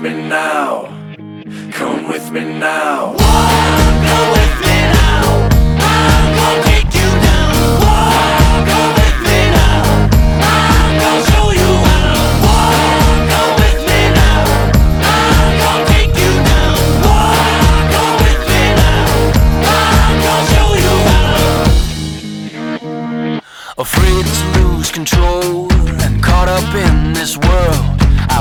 me now. Come with me now. Come with me now. I'm gonna take you down. Come with me now. I'm gonna show you how. Come with me now. I'm gonna take you down. Come with me now. I'm gonna show you how. Afraid to lose control and caught up in this world.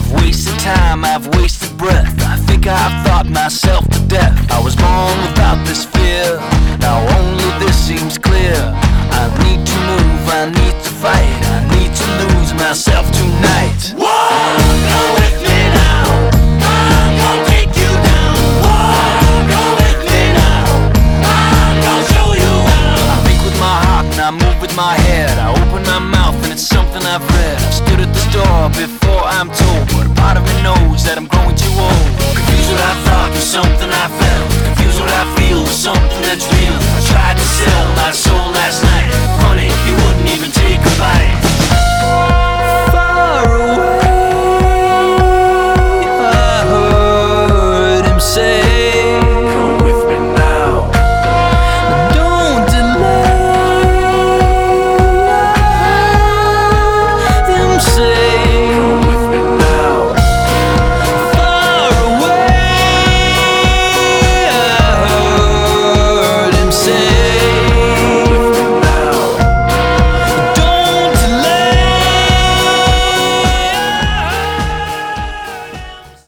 I've wasted time, I've wasted breath. I think I've thought myself to death. I was born without this fear. Now only this seems clear. I need to move, I need to fight. I need to lose myself tonight. Whoa! I move with my head. I open my mouth and it's something I've read. I stood at the door before. I'm told, but a part of me knows that I'm growing too